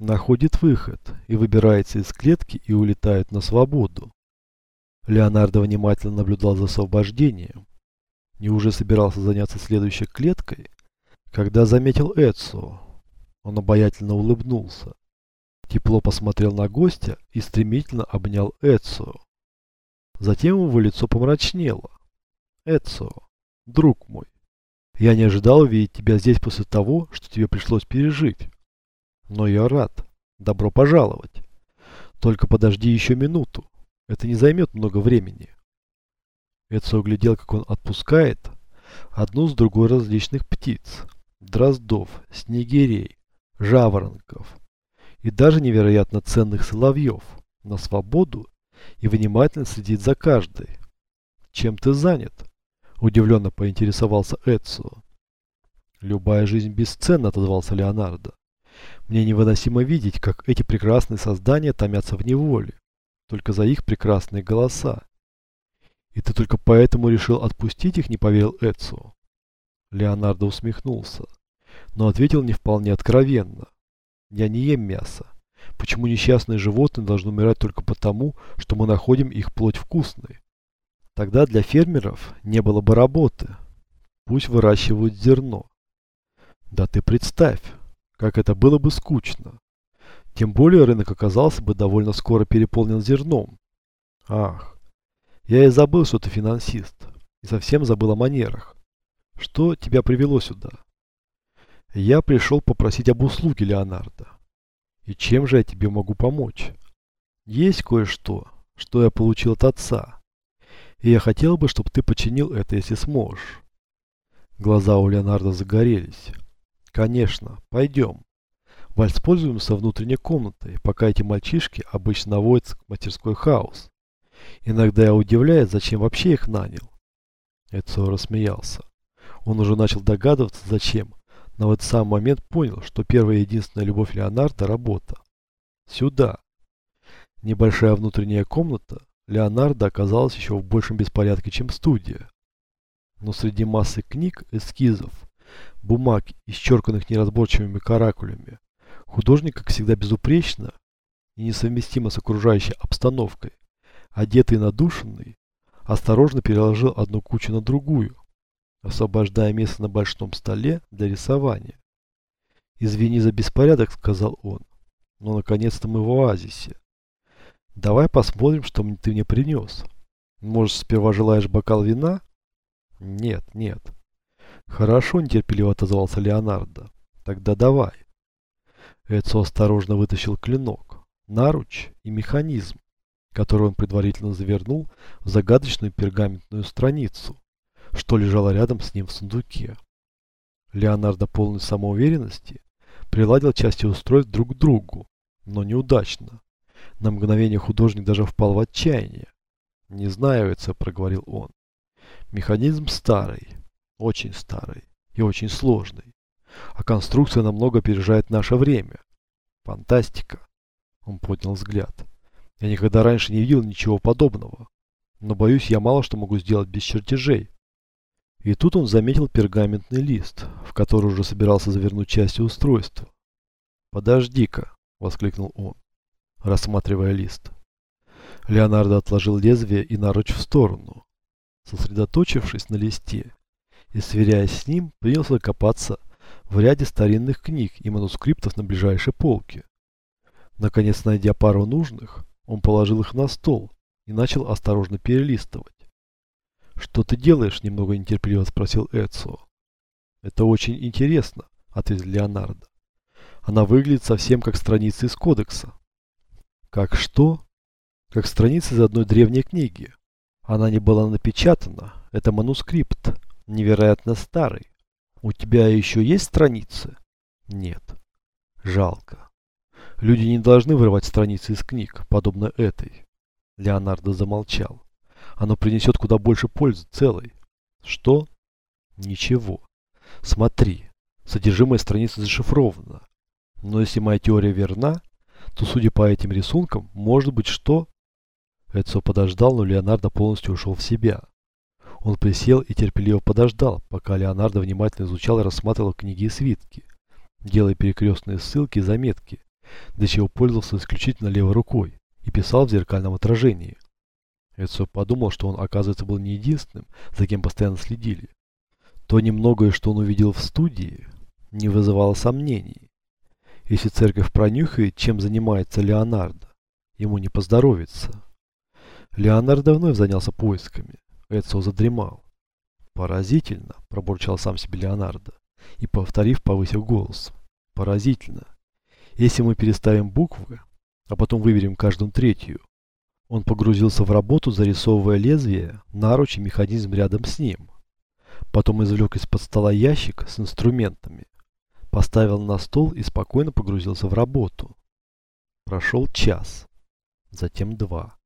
находит выход и выбирается из клетки и улетает на свободу. Леонардо внимательно наблюдал за освобождением. И уже собирался заняться следующей клеткой, когда заметил Эцио. Он обаятельно улыбнулся. Тепло посмотрел на гостя и стремительно обнял Эцио. Затем его лицо помрачнело. Эцио, друг мой, я не ожидал увидеть тебя здесь после того, что тебе пришлось пережить. Но я рад. Добро пожаловать. Только подожди еще минуту. Это не займет много времени. Эдсо углядел, как он отпускает одну с другой различных птиц. Дроздов, снегирей, жаворонков и даже невероятно ценных соловьев на свободу и внимательно следит за каждой. Чем ты занят? Удивленно поинтересовался Эдсо. Любая жизнь бесценна, отозвался Леонардо. Мне невыносимо видеть, как эти прекрасные создания томятся в неволе, только за их прекрасные голоса. И ты только поэтому решил отпустить их, не поверил Эдсо. Леонардо усмехнулся, но ответил не вполне откровенно. Я не ем мясо. Почему несчастные животные должны умирать только потому, что мы находим их плоть вкусной? Тогда для фермеров не было бы работы. Пусть выращивают зерно. Да ты представь, как это было бы скучно. Тем более рынок оказался бы довольно скоро переполнен зерном. Ах, я и забыл, что ты финансист. И совсем забыл о манерах. Что тебя привело сюда? Я пришел попросить об услуге, Леонардо. И чем же я тебе могу помочь? Есть кое-что, что я получил от отца. И я хотел бы, чтобы ты починил это, если сможешь. Глаза у Леонардо загорелись. Конечно, пойдем. Воспользуемся внутренней комнатой, пока эти мальчишки обычно наводят мастерской хаос. Иногда я удивляюсь, зачем вообще их нанял. Эцио рассмеялся. Он уже начал догадываться, зачем, но в этот самый момент понял, что первая и единственная любовь Леонардо – работа. Сюда. Небольшая внутренняя комната, Леонардо оказалась еще в большем беспорядке, чем студия. Но среди массы книг, эскизов, бумаг, исчерканных неразборчивыми каракулями, художник, как всегда, безупречно и несовместимо с окружающей обстановкой, одетый и надушенный, осторожно переложил одну кучу на другую, освобождая место на большом столе для рисования. «Извини за беспорядок», — сказал он, — «но наконец-то мы в оазисе. Давай посмотрим, что ты мне принес. Может, сперва желаешь бокал вина? Нет, нет. Хорошо, нетерпеливо отозвался Леонардо. Тогда давай. Эцо осторожно вытащил клинок, наруч и механизм, который он предварительно завернул в загадочную пергаментную страницу, что лежало рядом с ним в сундуке. Леонардо полной самоуверенности приладил части устройств друг к другу, но неудачно. На мгновение художник даже впал в отчаяние. «Не знаю, это», — проговорил он. «Механизм старый, очень старый и очень сложный, а конструкция намного опережает наше время. Фантастика!» Он поднял взгляд. «Я никогда раньше не видел ничего подобного, но, боюсь, я мало что могу сделать без чертежей». И тут он заметил пергаментный лист, в который уже собирался завернуть части устройства. «Подожди-ка!» — воскликнул он рассматривая лист. Леонардо отложил лезвие и наруч в сторону. Сосредоточившись на листе и сверяясь с ним, принялся копаться в ряде старинных книг и манускриптов на ближайшей полке. Наконец, найдя пару нужных, он положил их на стол и начал осторожно перелистывать. «Что ты делаешь?» – немного нетерпеливо спросил Эцио. «Это очень интересно», – ответил Леонардо. «Она выглядит совсем как страница из кодекса». Как что? Как страница из одной древней книги. Она не была напечатана. Это манускрипт. Невероятно старый. У тебя еще есть страницы? Нет. Жалко. Люди не должны вырывать страницы из книг, подобно этой. Леонардо замолчал. Оно принесет куда больше пользы целой. Что? Ничего. Смотри. Содержимое страницы зашифровано. Но если моя теория верна, то, судя по этим рисункам, может быть что... Эдсо подождал, но Леонардо полностью ушел в себя. Он присел и терпеливо подождал, пока Леонардо внимательно изучал и рассматривал книги и свитки, делая перекрестные ссылки и заметки, для чего пользовался исключительно левой рукой и писал в зеркальном отражении. Эдсо подумал, что он, оказывается, был не единственным, за кем постоянно следили. То немногое, что он увидел в студии, не вызывало сомнений. Если церковь пронюхает, чем занимается Леонардо, ему не поздоровится. Леонардо вновь занялся поисками. Эдсо задремал. «Поразительно!» – пробурчал сам себе Леонардо и, повторив, повысил голос. «Поразительно! Если мы переставим буквы, а потом выберем каждую третью». Он погрузился в работу, зарисовывая лезвие, наруч и механизм рядом с ним. Потом извлек из-под стола ящик с инструментами, поставил на стол и спокойно погрузился в работу. Прошел час, затем два.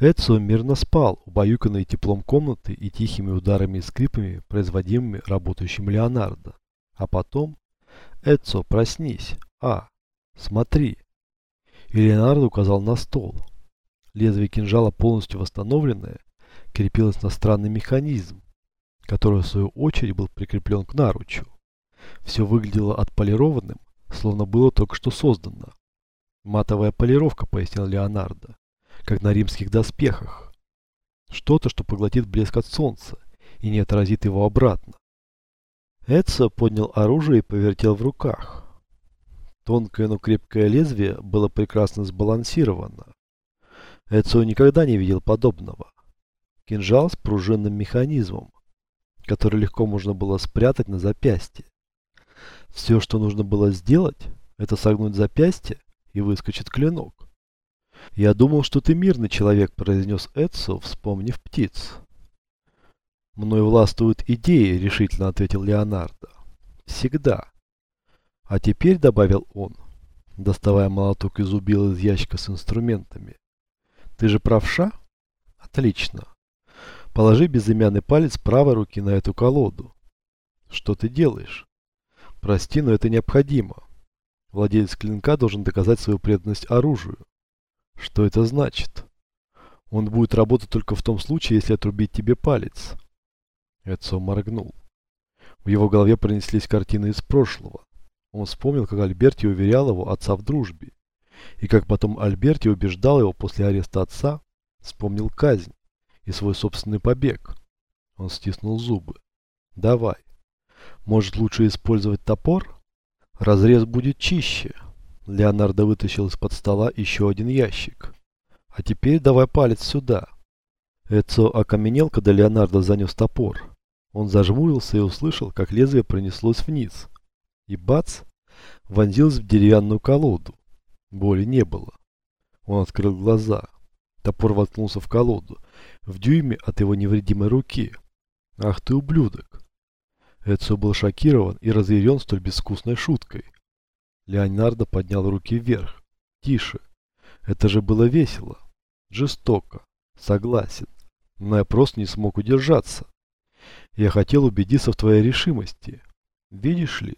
Эдсо мирно спал, убаюканный теплом комнаты и тихими ударами и скрипами, производимыми работающим Леонардо. А потом... Эдсо, проснись. А, смотри. И Леонардо указал на стол. Лезвие кинжала, полностью восстановленное, крепилось на странный механизм, который в свою очередь был прикреплен к наручу. Все выглядело отполированным, словно было только что создано. Матовая полировка, пояснил Леонардо, как на римских доспехах. Что-то, что поглотит блеск от солнца и не отразит его обратно. Эдсо поднял оружие и повертел в руках. Тонкое, но крепкое лезвие было прекрасно сбалансировано. Эдсо никогда не видел подобного. Кинжал с пружинным механизмом, который легко можно было спрятать на запястье. Все, что нужно было сделать, это согнуть запястье и выскочит клинок. «Я думал, что ты мирный человек», – произнес Эдсо, вспомнив птиц. «Мной властвуют идеи», – решительно ответил Леонардо. «Всегда». «А теперь», – добавил он, доставая молоток из убила из ящика с инструментами. «Ты же правша?» «Отлично. Положи безымянный палец правой руки на эту колоду. Что ты делаешь?» «Прости, но это необходимо. Владелец клинка должен доказать свою преданность оружию. Что это значит? Он будет работать только в том случае, если отрубить тебе палец. Эдсо моргнул. В его голове пронеслись картины из прошлого. Он вспомнил, как Альберти уверял его отца в дружбе. И как потом Альберти убеждал его после ареста отца, вспомнил казнь и свой собственный побег. Он стиснул зубы. «Давай. Может, лучше использовать топор? Разрез будет чище». Леонардо вытащил из-под стола еще один ящик. «А теперь давай палец сюда». Эцо окаменел, когда Леонардо занес топор. Он зажмурился и услышал, как лезвие пронеслось вниз. И бац! Вонзилось в деревянную колоду. Боли не было. Он открыл глаза. Топор воткнулся в колоду, в дюйме от его невредимой руки. «Ах ты ублюдок!» Эдсо был шокирован и разъярен столь безвкусной шуткой. Леонардо поднял руки вверх. «Тише! Это же было весело! Жестоко! Согласен! Но я просто не смог удержаться!» Я хотел убедиться в твоей решимости. Видишь ли,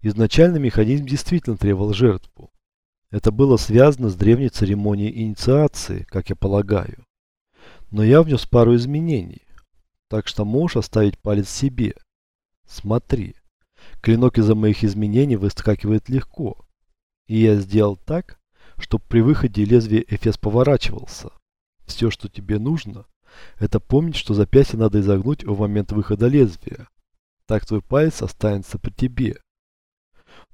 изначально механизм действительно требовал жертву. Это было связано с древней церемонией инициации, как я полагаю. Но я внес пару изменений, так что можешь оставить палец себе. Смотри, клинок из-за моих изменений выскакивает легко. И я сделал так, чтобы при выходе лезвие Эфес поворачивался. Все, что тебе нужно, это помнить, что запястье надо изогнуть в момент выхода лезвия. Так твой палец останется при тебе.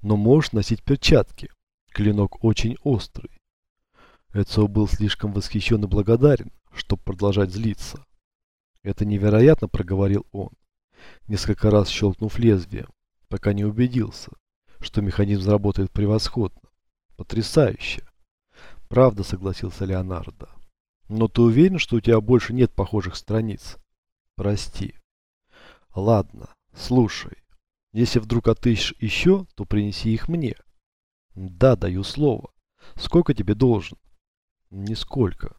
Но можешь носить перчатки. Клинок очень острый. Эцио был слишком восхищен и благодарен, чтобы продолжать злиться. Это невероятно, проговорил он, несколько раз щелкнув лезвием, пока не убедился, что механизм работает превосходно. Потрясающе. Правда, согласился Леонардо. Но ты уверен, что у тебя больше нет похожих страниц? Прости. Ладно, слушай. Если вдруг отыщешь еще, то принеси их мне. Да, даю слово. Сколько тебе должен? Нисколько.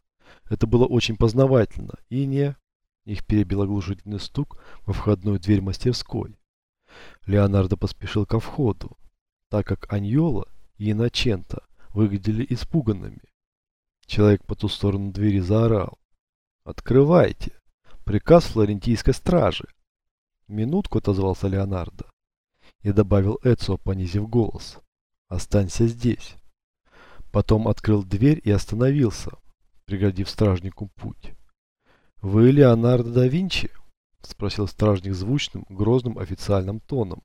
Это было очень познавательно. И не... Их перебил оглушительный стук во входную дверь мастерской. Леонардо поспешил ко входу, так как Аньола и Иначента выглядели испуганными. Человек по ту сторону двери заорал. «Открывайте! Приказ флорентийской стражи!» «Минутку», — отозвался Леонардо. И добавил Эцио, понизив голос. «Останься здесь. Потом открыл дверь и остановился, преградив стражнику путь. «Вы Леонардо да Винчи?» – спросил стражник звучным, грозным официальным тоном.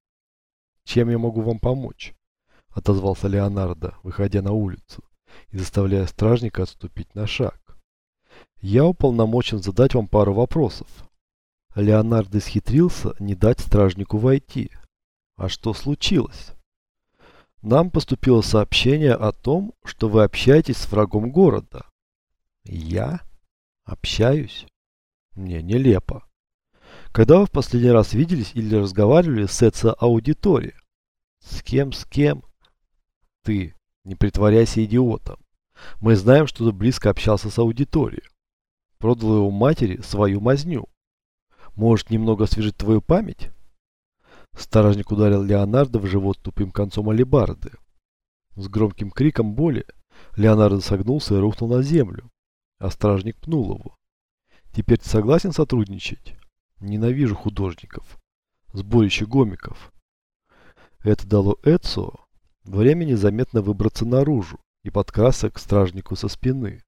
«Чем я могу вам помочь?» – отозвался Леонардо, выходя на улицу и заставляя стражника отступить на шаг. «Я уполномочен задать вам пару вопросов». Леонардо исхитрился не дать стражнику войти. «А что случилось?» «Нам поступило сообщение о том, что вы общаетесь с врагом города». «Я? Общаюсь?» «Мне нелепо». Когда вы в последний раз виделись или разговаривали с Эца аудиторией? С кем, с кем? Ты, не притворяйся идиотом. Мы знаем, что ты близко общался с аудиторией. Продал его матери свою мазню. Может, немного освежить твою память? Сторожник ударил Леонардо в живот тупым концом алебарды. С громким криком боли Леонардо согнулся и рухнул на землю, а стражник пнул его. Теперь ты согласен сотрудничать? Ненавижу художников. Сборище гомиков. Это дало Эцо время незаметно выбраться наружу и подкрасться к стражнику со спины.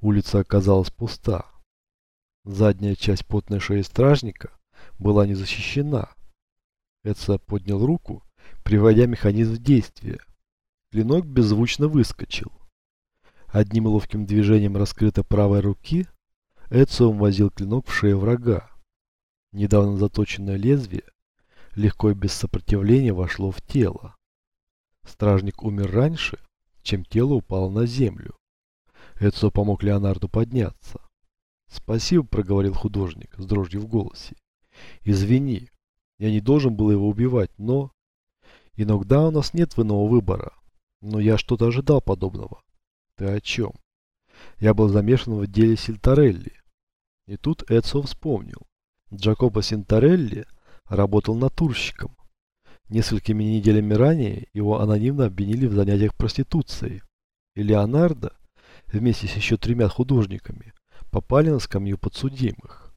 Улица оказалась пуста. Задняя часть потной шеи стражника была не защищена. Эдсо поднял руку, приводя механизм в действие. Клинок беззвучно выскочил. Одним ловким движением раскрытой правой руки Эдсо возил клинок в шею врага. Недавно заточенное лезвие легко и без сопротивления вошло в тело. Стражник умер раньше, чем тело упало на землю. Эдсо помог Леонарду подняться. «Спасибо», — проговорил художник с дрожью в голосе. «Извини, я не должен был его убивать, но...» «Иногда у нас нет иного выбора, но я что-то ожидал подобного». «Ты о чем?» «Я был замешан в деле Сильтарелли». И тут Эдсо вспомнил. Джакобо Синтарелли работал натурщиком. Несколькими неделями ранее его анонимно обвинили в занятиях проституцией. И Леонардо, вместе с еще тремя художниками, попали на скамью подсудимых.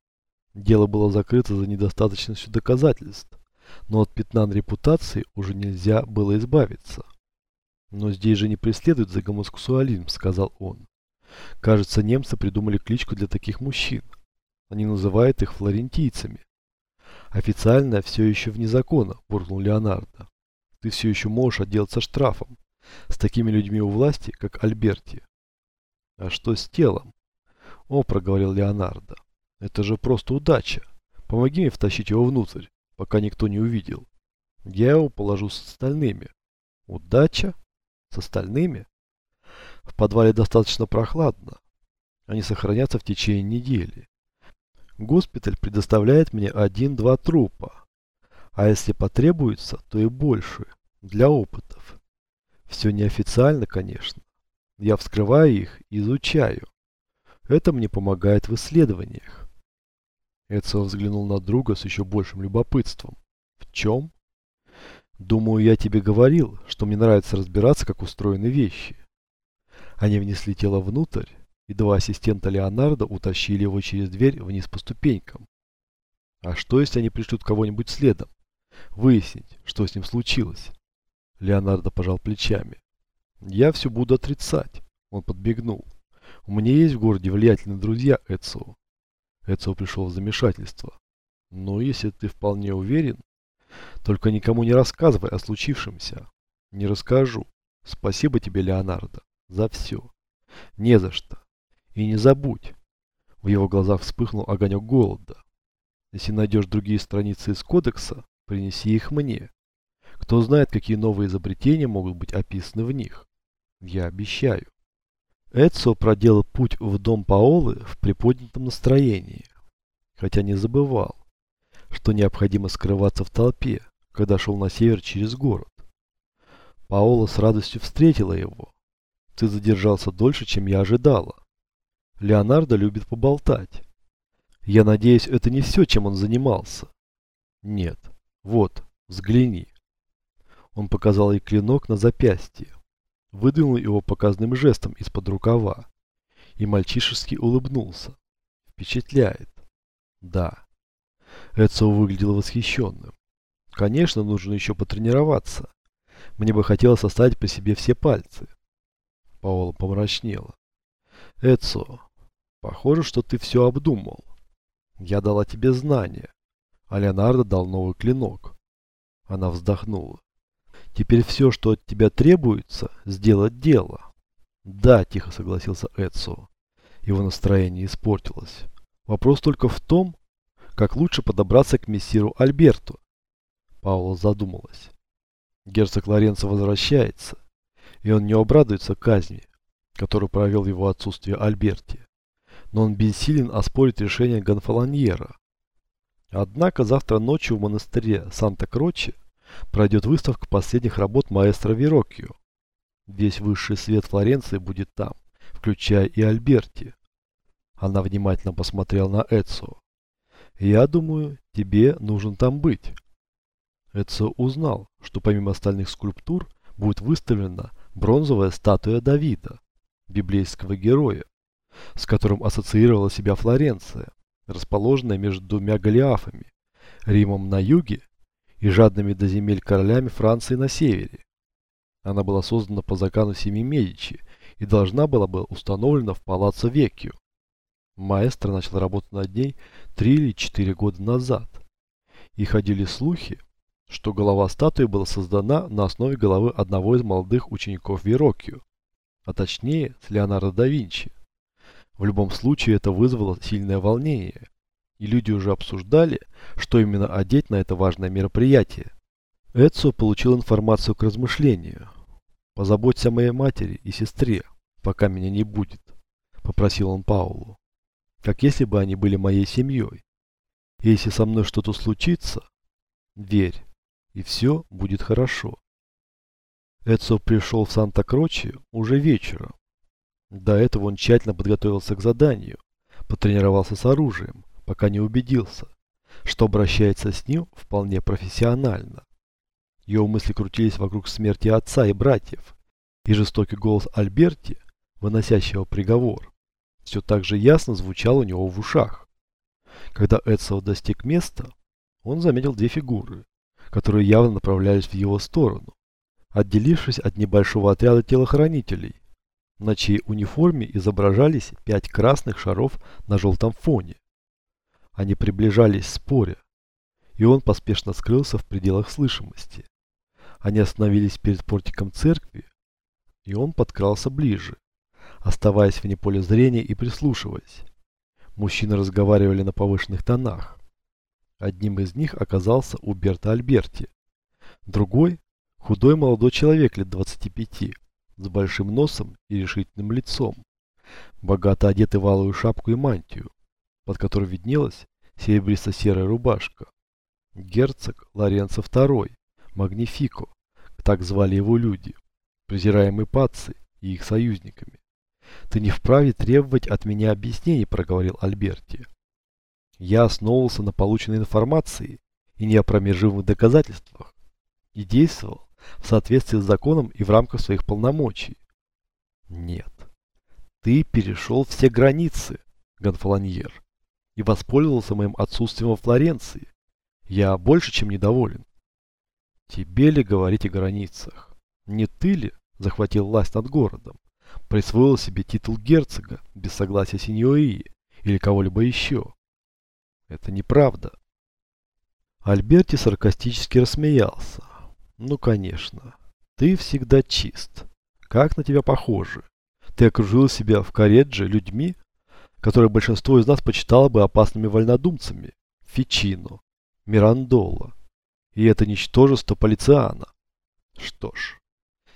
Дело было закрыто за недостаточностью доказательств, но от пятна на репутации уже нельзя было избавиться. «Но здесь же не преследуют за гомосексуализм», — сказал он. «Кажется, немцы придумали кличку для таких мужчин. Они называют их флорентийцами. Официально все еще вне закона, буркнул Леонардо. Ты все еще можешь отделаться штрафом. С такими людьми у власти, как Альберти. А что с телом? О, проговорил Леонардо. Это же просто удача. Помоги мне втащить его внутрь, пока никто не увидел. Я его положу с остальными. Удача? С остальными? В подвале достаточно прохладно. Они сохранятся в течение недели. Госпиталь предоставляет мне один-два трупа. А если потребуется, то и больше. Для опытов. Все неофициально, конечно. Я вскрываю их и изучаю. Это мне помогает в исследованиях. Эдсон взглянул на друга с еще большим любопытством. В чем? Думаю, я тебе говорил, что мне нравится разбираться, как устроены вещи. Они внесли тело внутрь, и два ассистента Леонардо утащили его через дверь вниз по ступенькам. А что, если они пришлют кого-нибудь следом? Выяснить, что с ним случилось. Леонардо пожал плечами. Я все буду отрицать. Он подбегнул. У меня есть в городе влиятельные друзья Эцио. Эцио пришел в замешательство. Но если ты вполне уверен, только никому не рассказывай о случившемся. Не расскажу. Спасибо тебе, Леонардо, за все. Не за что. И не забудь. В его глазах вспыхнул огонек голода. Если найдешь другие страницы из кодекса, принеси их мне. Кто знает, какие новые изобретения могут быть описаны в них. Я обещаю. Эдсо проделал путь в дом Паолы в приподнятом настроении. Хотя не забывал, что необходимо скрываться в толпе, когда шел на север через город. Паола с радостью встретила его. Ты задержался дольше, чем я ожидала. Леонардо любит поболтать. Я надеюсь, это не все, чем он занимался. Нет. Вот, взгляни. Он показал ей клинок на запястье. Выдвинул его показным жестом из-под рукава. И мальчишески улыбнулся. Впечатляет. Да. Эдсо выглядел восхищенным. Конечно, нужно еще потренироваться. Мне бы хотелось оставить по себе все пальцы. Паола помрачнела. Эцо, похоже, что ты все обдумал. Я дала тебе знания, а Леонардо дал новый клинок. Она вздохнула. Теперь все, что от тебя требуется, сделать дело. Да, тихо согласился Эцо. Его настроение испортилось. Вопрос только в том, как лучше подобраться к мессиру Альберту. Паула задумалась. Герцог Лоренцо возвращается, и он не обрадуется казни, которую провел его отсутствие Альберти. Но он бессилен оспорить решение Гонфаланьера. Однако завтра ночью в монастыре Санта-Кроче пройдет выставка последних работ маэстро Вероккио. Весь высший свет Флоренции будет там, включая и Альберти. Она внимательно посмотрела на Эцо. «Я думаю, тебе нужен там быть». Эцо узнал, что помимо остальных скульптур будет выставлена бронзовая статуя Давида, библейского героя, с которым ассоциировала себя Флоренция, расположенная между двумя Голиафами, Римом на юге и жадными до земель королями Франции на севере. Она была создана по закону семьи Медичи и должна была быть установлена в Палаццо Веккио. Маэстро начал работать над ней три или четыре года назад. И ходили слухи, что голова статуи была создана на основе головы одного из молодых учеников Вероккио, а точнее с Леонардо да Винчи. В любом случае это вызвало сильное волнение, и люди уже обсуждали, что именно одеть на это важное мероприятие. Эдсо получил информацию к размышлению. «Позаботься о моей матери и сестре, пока меня не будет», – попросил он Паулу. «Как если бы они были моей семьей. Если со мной что-то случится, верь, и все будет хорошо». Эдсо пришел в Санта-Кроче уже вечером. До этого он тщательно подготовился к заданию, потренировался с оружием, пока не убедился, что обращается с ним вполне профессионально. Его мысли крутились вокруг смерти отца и братьев, и жестокий голос Альберти, выносящего приговор, все так же ясно звучал у него в ушах. Когда Эдсо достиг места, он заметил две фигуры, которые явно направлялись в его сторону, отделившись от небольшого отряда телохранителей, на чьей униформе изображались пять красных шаров на желтом фоне. Они приближались споря, и он поспешно скрылся в пределах слышимости. Они остановились перед портиком церкви, и он подкрался ближе, оставаясь вне поля зрения и прислушиваясь. Мужчины разговаривали на повышенных тонах. Одним из них оказался Уберто Альберти. Другой – худой молодой человек лет 25, с большим носом и решительным лицом, богато одетый в алую шапку и мантию, под которой виднелась серебристо-серая рубашка. Герцог Лоренцо II, Магнифико, так звали его люди, презираемые пацы и их союзниками. «Ты не вправе требовать от меня объяснений», – проговорил Альберти. «Я основывался на полученной информации и неопромежимых доказательствах и действовал в соответствии с законом и в рамках своих полномочий. Нет. Ты перешел все границы, Гонфолоньер, и воспользовался моим отсутствием во Флоренции. Я больше чем недоволен. Тебе ли говорить о границах? Не ты ли захватил власть над городом? Присвоил себе титул герцога без согласия сеньории или кого-либо еще? Это неправда. Альберти саркастически рассмеялся. Ну, конечно. Ты всегда чист. Как на тебя похоже. Ты окружил себя в Каредже людьми, которые большинство из нас почитало бы опасными вольнодумцами. Фичино, Мирандола. И это ничтожество Полициана. Что ж,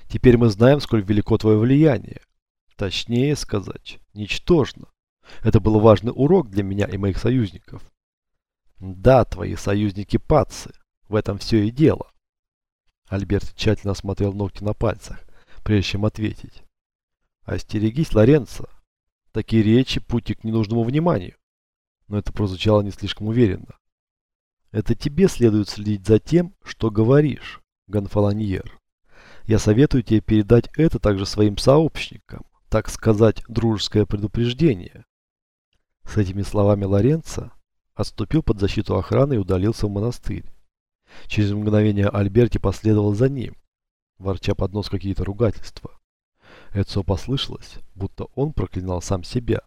теперь мы знаем, сколь велико твое влияние. Точнее сказать, ничтожно. Это был важный урок для меня и моих союзников. Да, твои союзники пацы. В этом все и дело. Альберт тщательно осмотрел ногти на пальцах, прежде чем ответить. «Остерегись, Лоренцо. Такие речи – пути к ненужному вниманию». Но это прозвучало не слишком уверенно. «Это тебе следует следить за тем, что говоришь, Гонфаланьер. Я советую тебе передать это также своим сообщникам, так сказать, дружеское предупреждение». С этими словами Лоренцо отступил под защиту охраны и удалился в монастырь. Через мгновение Альберти последовал за ним, ворча под нос какие-то ругательства. Эцо послышалось, будто он проклинал сам себя.